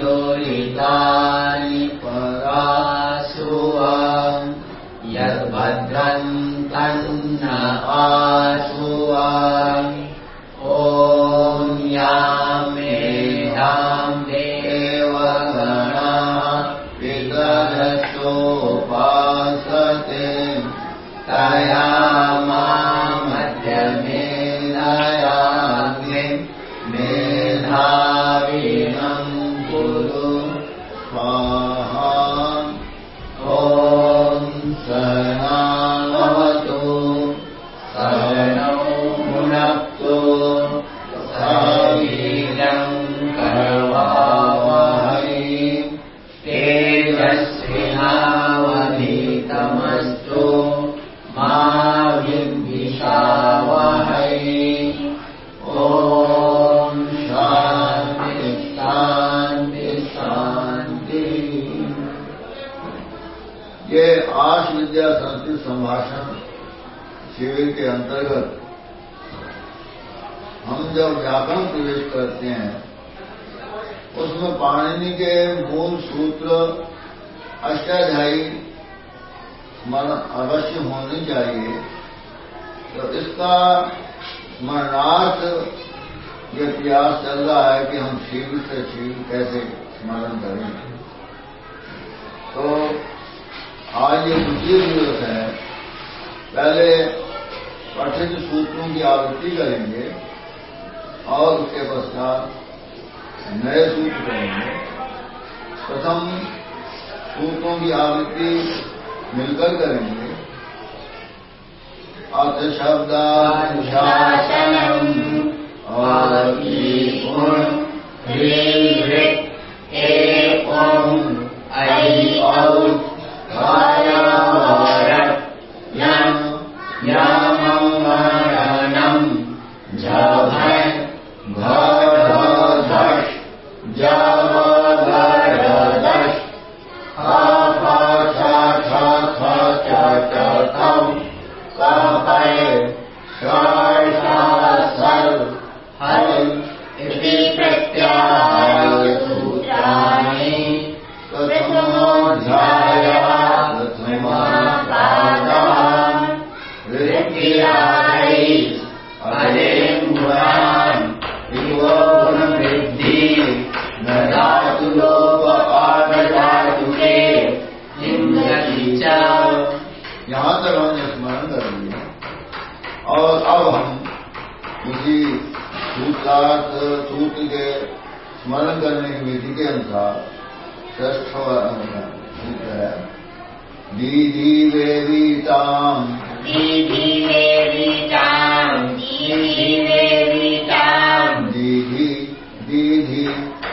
दुरितानि परासुवा यद्भद्रम् तन्न आसुवा ये आश विद्या संस्कृत संभाषण शिविर के अंतर्गत हम जब व्याकरण प्रवेश करते हैं, उसमें पाणिनि के मूल सूत्र अष्टाध्यायी स्मरण अवश्य होनी चाहिए। तो इसका स्मरणार्थ ये प्रयास चल रहा है कि हम शीघ्र से शीघ्र कैसे स्मरण करें। तो आज ये दूसरी ज़रूरत है। पहले पठित सूत्रों की आवृत्ति करेंगे और उसके पश्चात नए सूत्र करेंगे। प्रथम सूत्रों की आवृत्ति मिलकर करेंगे। आकीपुण ह्रीहृत् एवम् ऐ औ Fire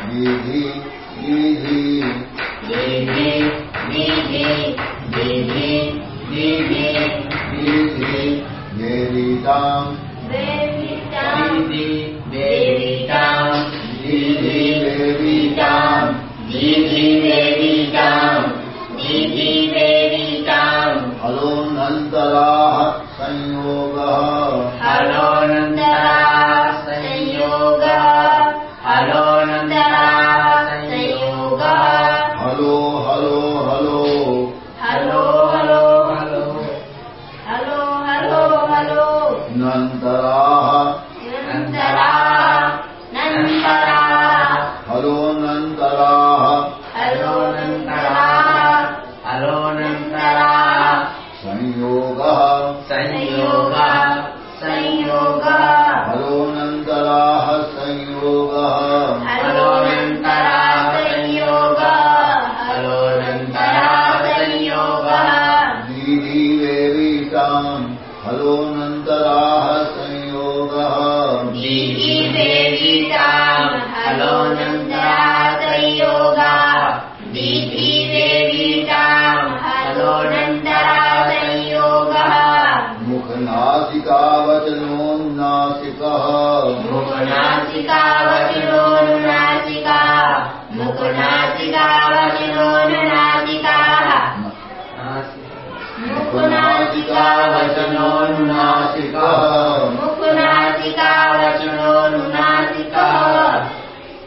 दीधी दीधी दीधि दीधि दीधि दीधि दीधी वेदीताम दीधि वेदिताम् दीधि वेदिताम् दीधि वेदिताम् दीधि वेदिताम् हलोऽनन्तराः संयोगः। हलोऽनन्तरा संयोगः Alonantara Aló. वचनोन्नासिकः मुकुनासिका वचनोन्नासिकः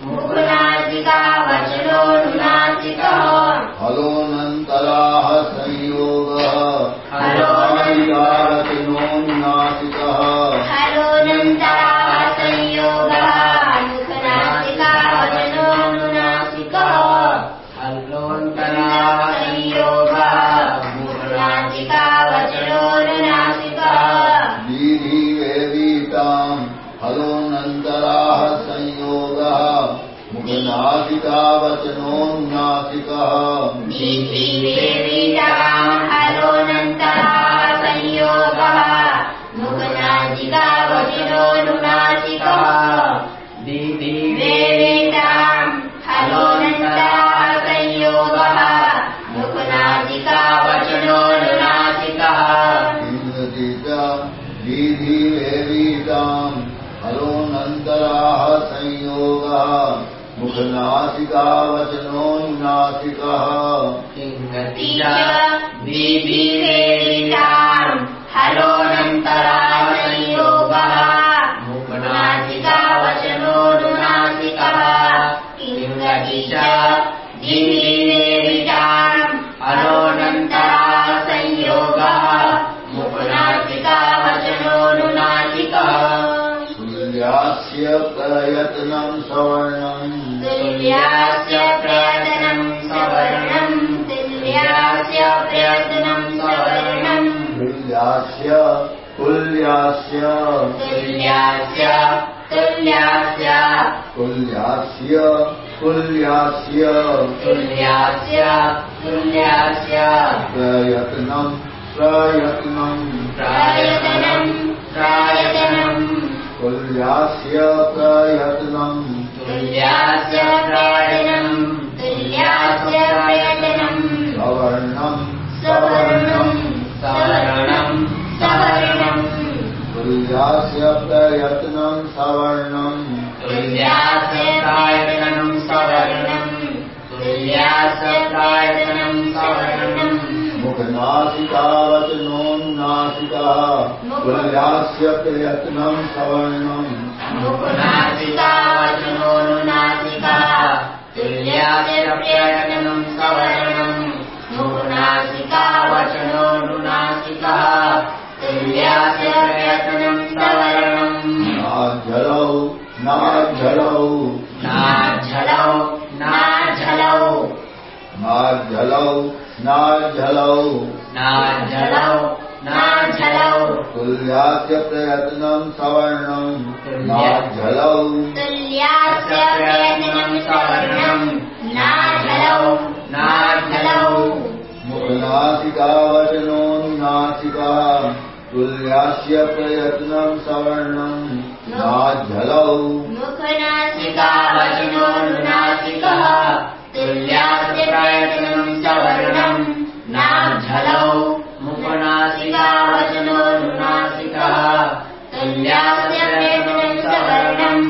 मुकुनासिका वचनोन्नासिकः हलोऽनन्तराः संयोगः। हलो हलोऽनन्तराः संयोगः मुखनासिता हलोऽनन्तराः संयोगः मुखनागिता वचनोऽनुनासिकः दीदी देवीनां संयोगः मुखनागिता अनुनासिका वचनोऽनासिकः किं रति च दीबिरेणीनाम् अनोऽनन्तरा संयोगः मुखनासिका वचनोऽनुनासिकः किं नीमेका अनन्तरा संयोगा मुकुनासिका सूर्यास्य प्रयत्नं स्वर्ण तुल्यास्य प्रयतनम् सवर्णम् तुल्यास्य प्रयतनम् सवर्णम्। तुल्यास्य तुल्यास्य। तुल्यास्य तुल्यास्य। तुल्यास्य तुल्यास्य। तुल्यास्य तुल्यास्य। प्रयत्नम् प्रयत्नम्। प्रयतनम् प्रयतनम्। तुल्यास्य प्रयत्नम् तुल्यास्य प्रयतनम् तुल्यास्य प्रयतनम् सवर्णम् सवर्णम् सवर्णम् सवर्णम् तुल्यास्य प्रयत्नम् सवर्णम् तुल्यास्य प्रायतनम् सवर्णम् तुल्यास्य प्रायतनम् सवर्णम् नासिकावत् वचनो पुनर्यास्य प्रयत्नम् सवर्णम्। नृपनासिका वचनोऽनुनासिकः तुल्यासपर्यटनम् कवर्णम् नृपनासिका वचनोऽनुनासिकः तुल्यास पर्यटनं कवर्णम् मा जलौ न जलौ ना झलौ मा जलौ नाझलौ। नाझलौ तुल्यास्य प्रयत्नम् सवर्णम् नाज्जलौ तुल्यास्य प्रयत्नम् सवर्णम् नाझलौ नाझलौ। मुखनासिकावचनोन्नासिकः तुल्यास्य प्रयत्नम् सवर्णम् नाज्जलौ मुखनासिका वचनोऽनुनासिकः ल्यास च वर्णम् ना झलौ मुखनासिका वचनोऽनासिकः तुल्यास प्रयत्नं च वर्णम्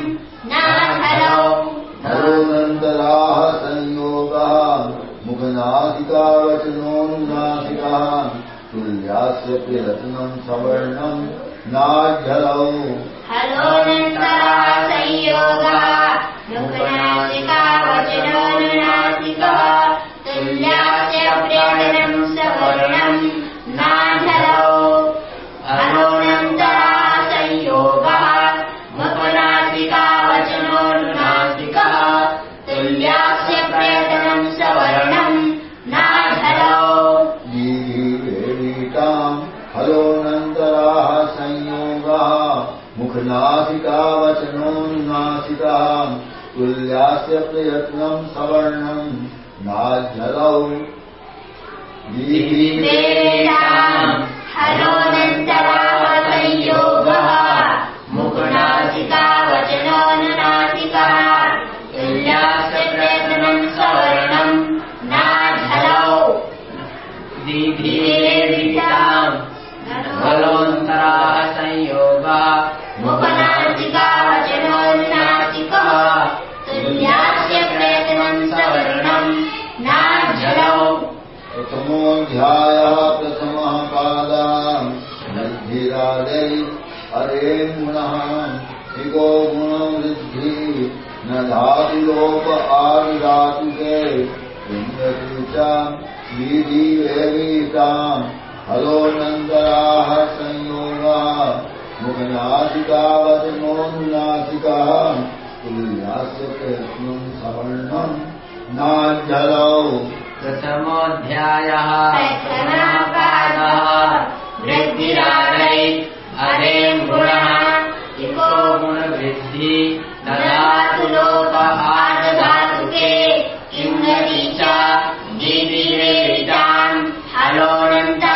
गोनन्दलाः संयोगः मुखनासिका वचनोऽनुनासिकः तुल्यासप्रनं सवर्णं ना झलौ नानन्दरा संयोगः मुखनासिका वचनानुनासिका तुल्यास प्रयत्नं च वरमि नाभी देविताम् अयो नन्दराः संयोगः मुखनासिका वचनोऽनुनासिकः तुल्यास्य प्रयत्नम् सवर्णम् जलौ हरो ध्यायः प्रथमः कालादै अरे गुणः। निको गुणो वृद्धि। न धातिलोप आविरादिके इन्द्रीधिवेताम् हलो नन्तराः संयोगः। मुखनासिकावत् मोन्नासिकः तुल्यास्य प्रयत्नम् सवर्णम् नाञरौ प्रथमोऽध्यायः। वृद्धिरागै अरे गुणः। इको गुणवृद्धि। ददातु दयातिलोपहारदातुके किं चिनिवेलितान् अलोरन्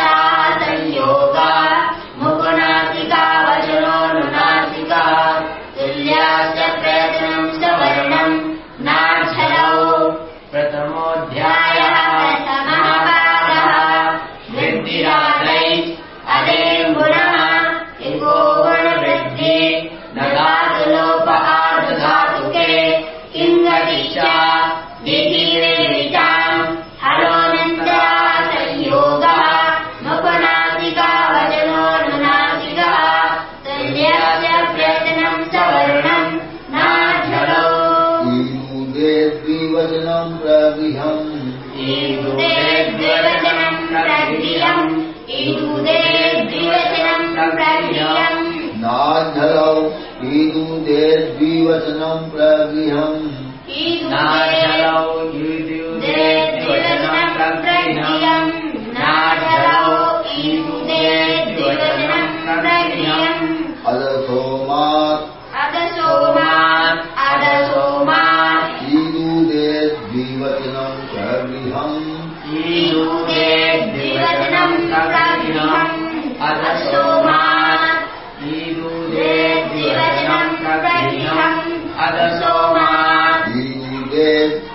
Yeah.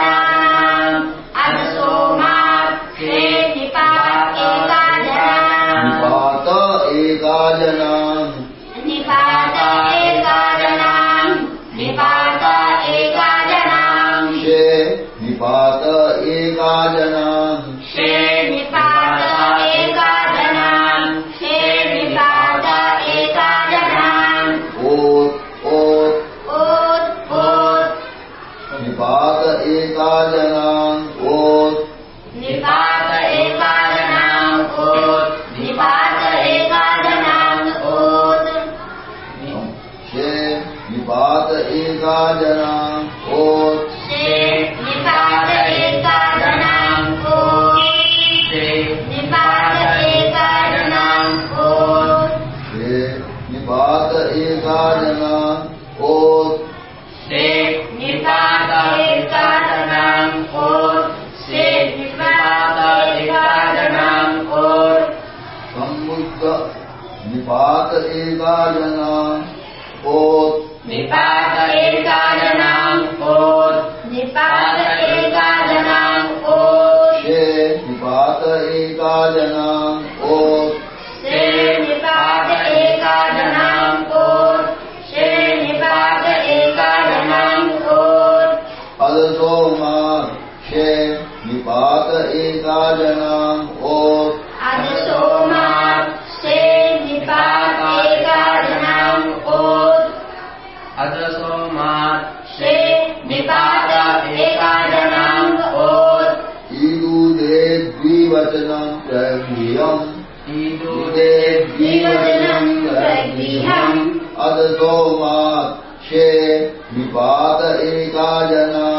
निपात एका जना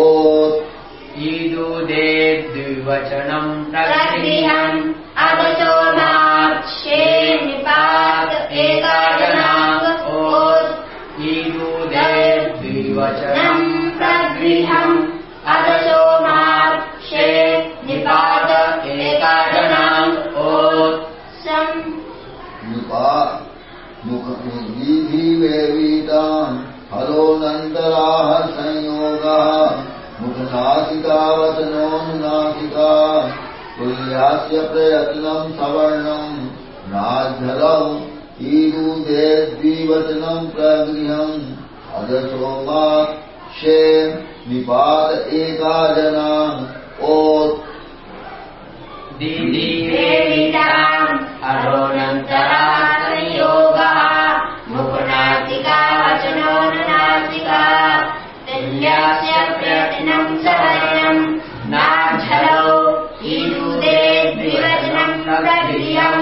ओदुदे द्विवचनम् प्रति ीताम् हलोऽनन्तराः संयोगः मुखनासिकावचनो नासिका प्रयत्नम् सवर्णम् नाधरौ ईदूद्विवचनम् द्विवचनम् प्रगृहम् सोमात् शे निपात एका जनान् ओ ठिनम् चरणम् मा ईदूते द्विवचनम् द्विरम्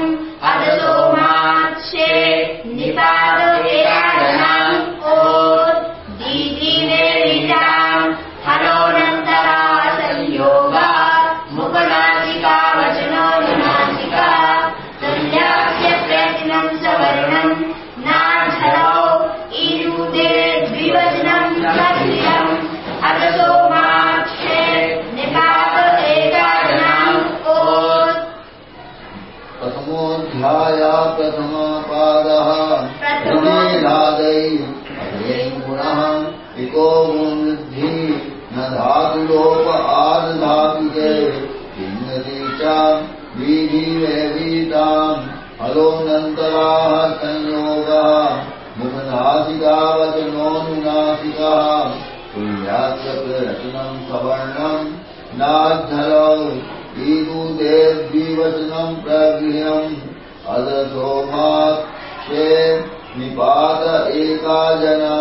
निपात एका जना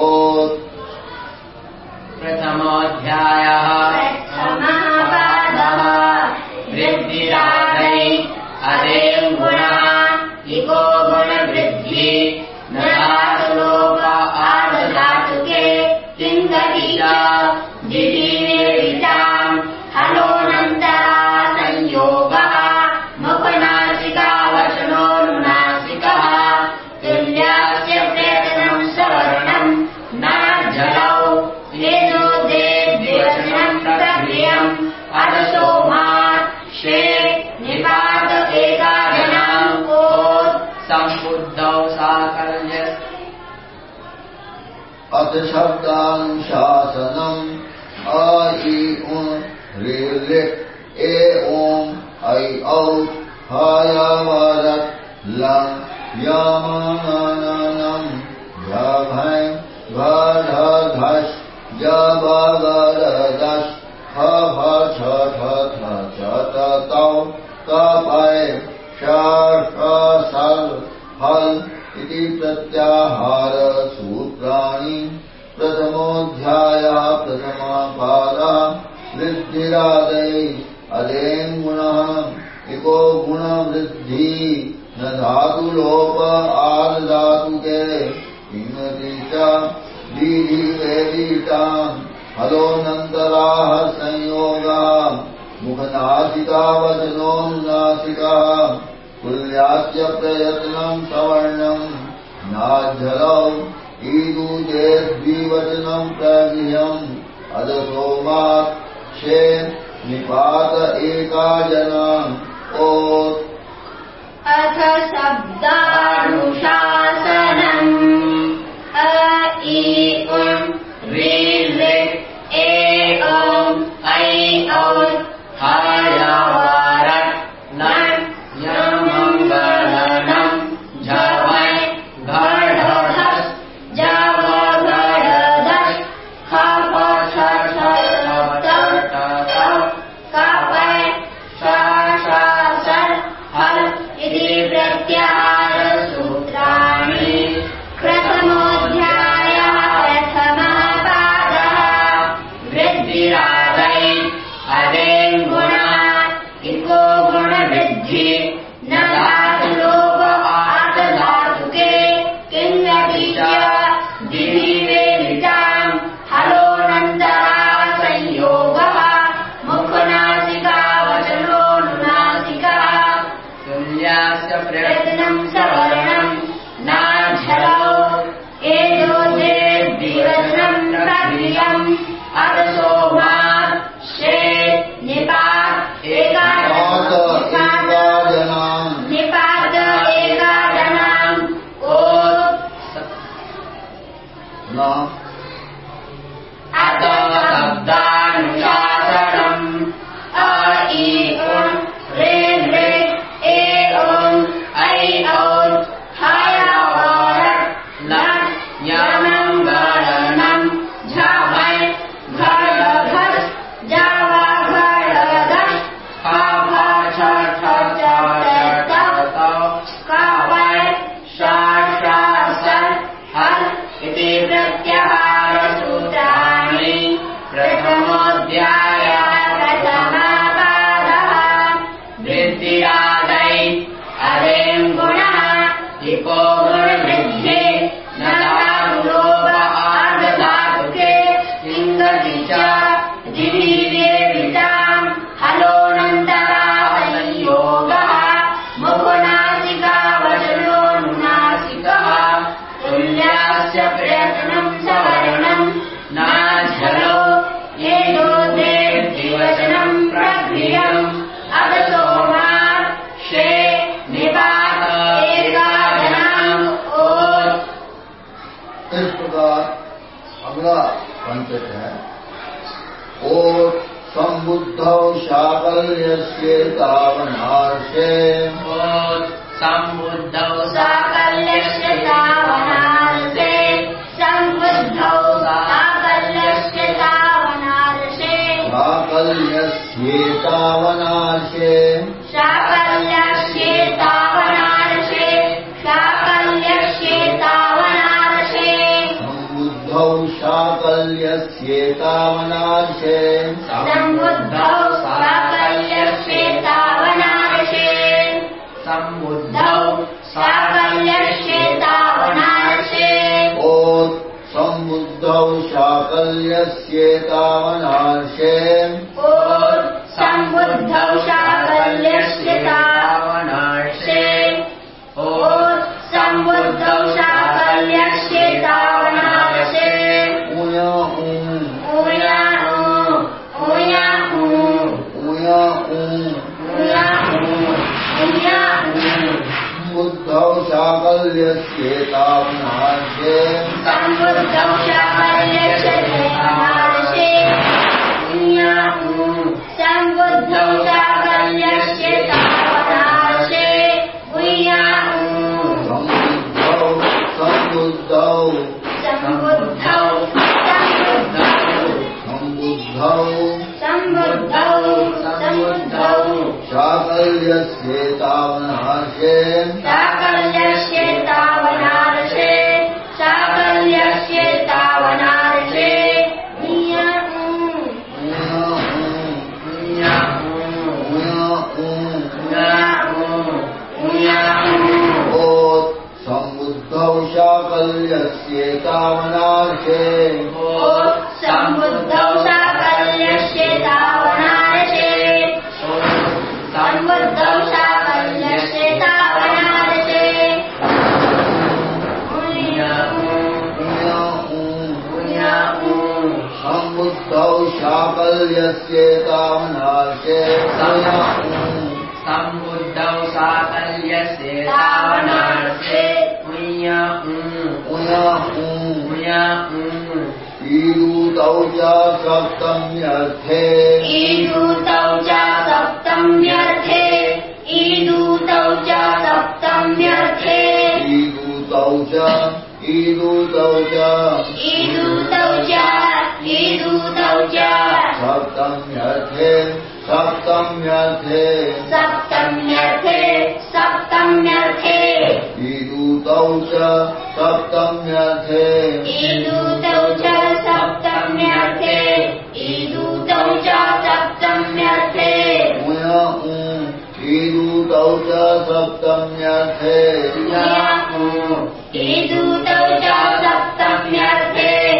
ओ प्रथमाध्यायः शब्दा capítulo 啊 और संबुद्धौ शाकल्यस्य तावनार्षे सम्बुद्धौ साकल्यस्य तावनार्षे सम्बुद्धौ साकल्यस्य तावनार्षे शाकल्यस्येतावनार्षे शाकल्यस्येतावनार्षे शाकल्यस्येतावनार्षे सम्बुद्धौ साकल्यस्येतावनार्षे सम्बुद्धौ साकल्यस्येतावनार्षे ओत् संबुद्धौ शाकल्यस्येतावनार्षे ओत् सम्बुद्धौ शाकल्यस्येतावनार्षे शाकल्यस्येतावनार्षे सम्बुद्धौ शाकल्यस्येतावनार्षे ऊया ऊ सम्बुद्धौ शाकल्यस्येतावनार्षे ऊया ऊ संबुद्धौ संबुद्धौ सम्बुद्धौ सम्बुद्धौ सम्बुद्धौ सम्बुद्धौ शाकल्यस्येतावनार्षे शाकल्यस्येतावनार्षे सम्बुद्धौ साकल्यस्येतावनार्षे सम्बुद्धौ साकल्यस्येतावनार्षे संबुद्धौ शाकल्यस्येतावनार्षे सम्बुद्धौ साकल्यस्येतावनार्षे उय्य उय्य ईदूतौ च सप्तम्यर्थे ईदूतौ च सप्तम्यर्थे ईदूतौ च सप्तम्यर्थे ईदूतौ च ईदूतौ च ईदूतौ च ईदूतौ च सप्तम्यर्थे सप्तम्यर्थे। सप्तम्यर्थे सप्तम्यर्थे च सप्तम्यर्थे। ईदूतौ च सप्तम्यर्थे। ईदूतौ च सप्तम्यर्थे। उय ऊ ईदूतौ च सप्तम्यर्थे। ईदूतौ च सप्तम्यर्थे।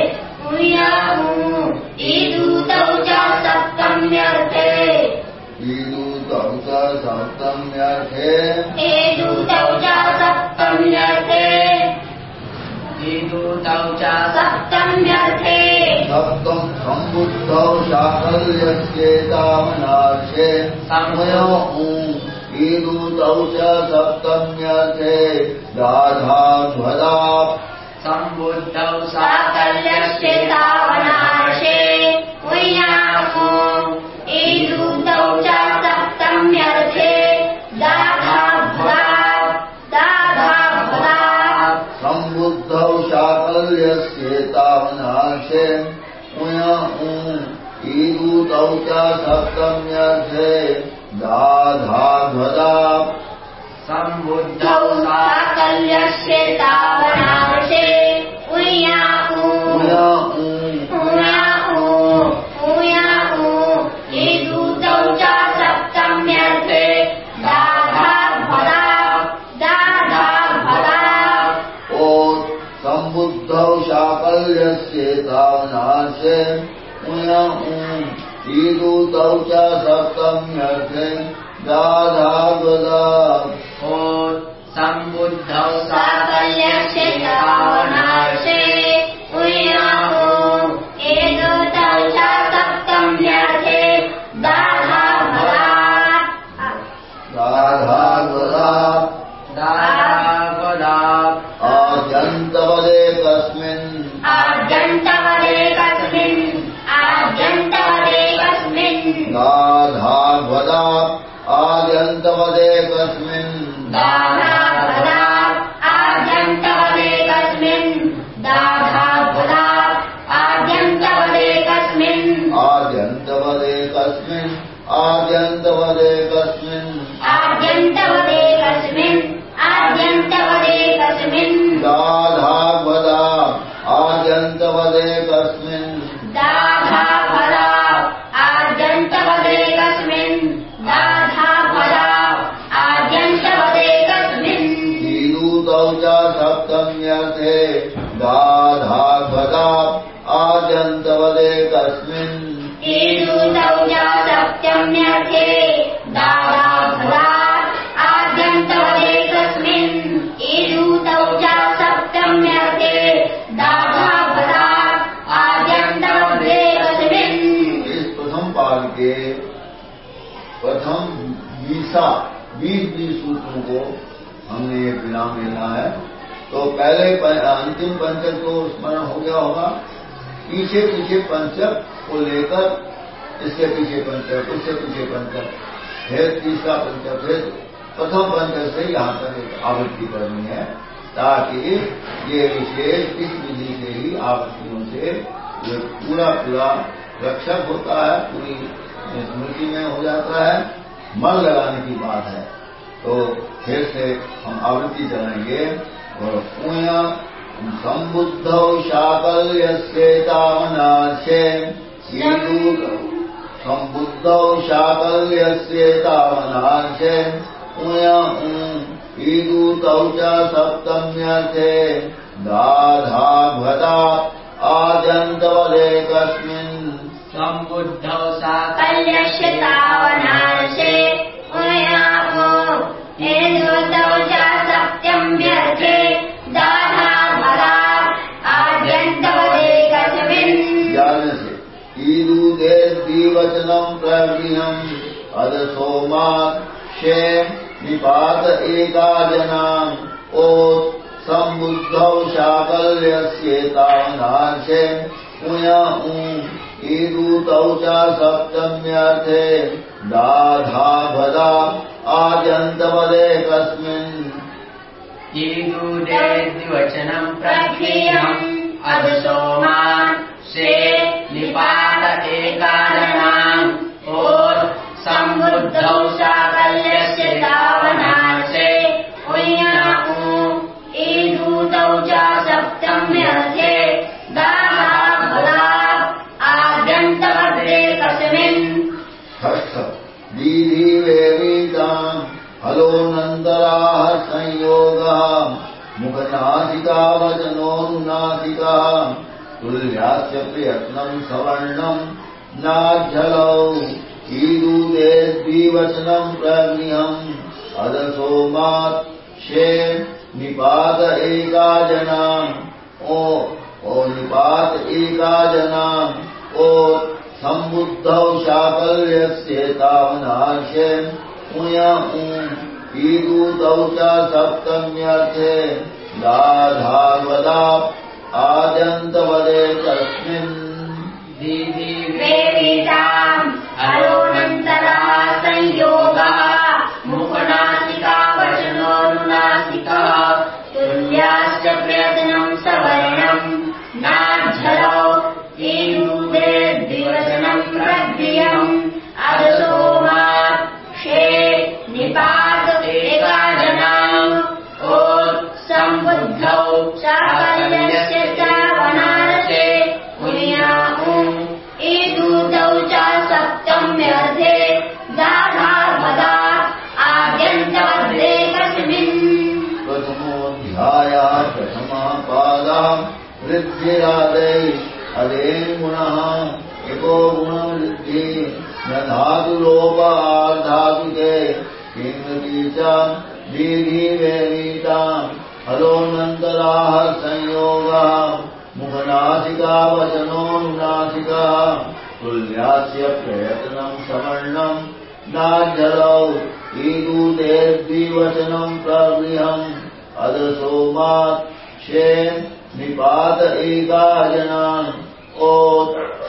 ऊयाहू ईदूतौ च सप्तम्यर्थे। ईदूतौ च सप्तम्यर्थे ईदूतौ च सप्तम्यर्थे सप्तम् सम्बुद्धौ शाकल्यस्येतावनार्षे समय ईदूतौ च सप्तम्यर्थे। दाधाध्वदा सम्बुद्धौ साकल्यस्य तावनाशे ईदूतौ च सप्तम्यर्थे दाधाध्वदा सम्बुद्धौ द्वौ ईदूतौ च आद्यन्तवदेक अंतिम पंचक तो स्मरण हो गया होगा। पीछे पीछे पंचक को लेकर, इसके पीछे पंचक उससे पीछे पंचक फिर तीसरा पंचक फिर प्रथम पंचक से यहाँ तक एक आवृत्ति करनी है, ताकि ये विशेष इस विधि से ही आवृत्तियों से ये पूरा पूरा रक्षक होता है, पूरी स्मृति में हो जाता है। मन लगाने की बात है। तो फिर से हम आवृत्ति चलाएँगे और पुण्य संबुद्धौ शाकल्यस्येतावनाशे संबुद्धौ शाकल्यस्येतावनाशे पुण्य ईदूतौ च सप्तम्यर्थे। दाधाभदा आद्यन्तवदेकस्मिन् सम्बुद्धौ सा कल्यस्य तावनाशे उयामो ईदूतौ च दाधाभदा द्विवचनम् प्रगृहम् अद सोमात् शे निपात एकाजनाम् ओत् सम्बुद्धौ शाकल्यस्येतावनाशे उय ऊ ईदूतौ च सप्तम्यर्थे दाधाभदा आद्यन्तवदेकस्मिन् ईदूदे द्विवचनम् प्रक्रियम् अधसोमान् शे निपात एकादनाम् ओ सम्बुद्धौ साकल्यस्य तावनाशे उय्यामो ईदूतौ च सप्तम्यर्थे दाधाभदा आद्यन्तवदेकस्मिन् षष्ठ दीधिवेवीताम् हलोऽनन्तराः संयोगः मुखनासिका वचनोऽनुनासिका तुल्यास्य प्रयत्नम् सवर्णम् नाजलौ ईदूदे द्विवचनम् करणीयम् अदशोमात् शे निपात एकाजनाम् ओ ओ निपात एकाजनाम् ओ सम्बुद्धौ साकल्यस्येतामुना शेम् ईदूतौ च सप्तम्यर्थे दाधावदा आदन्तवदे तस्मिन् प्रेताम् ुणः एको गुणम् वृद्धिः न धातुलोपाधातुके धातुके च वीधीवेलीता अलोनन्तराः संयोगः मुखनासिकावचनोनासिकः तुल्यास्य प्रयत्नम् समर्णम् नाझौ ईदूतेर्द्विवचनम् प्रगृहम् अद सोमात् निपात एका जनान् ओ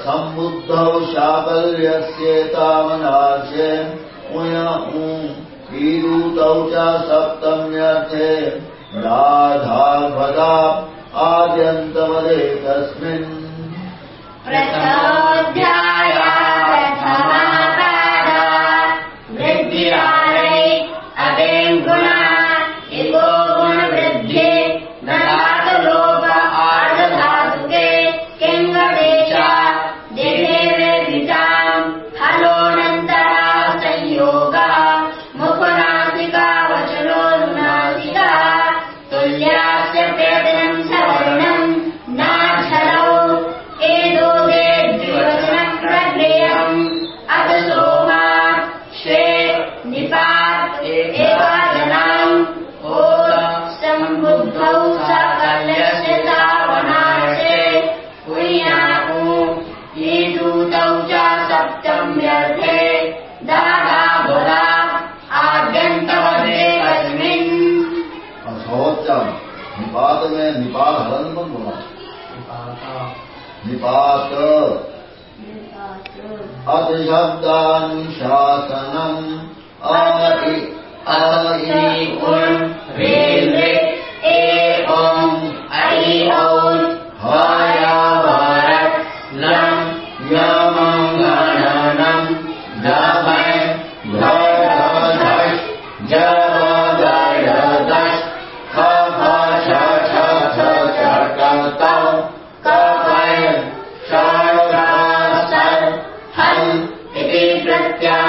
सम्बुद्धौ शाकल्यस्येतामनाशे ऊरूतौ च सप्तम्यर्थे। राधा आद्यन्तवदेतस्मिन् Yeah.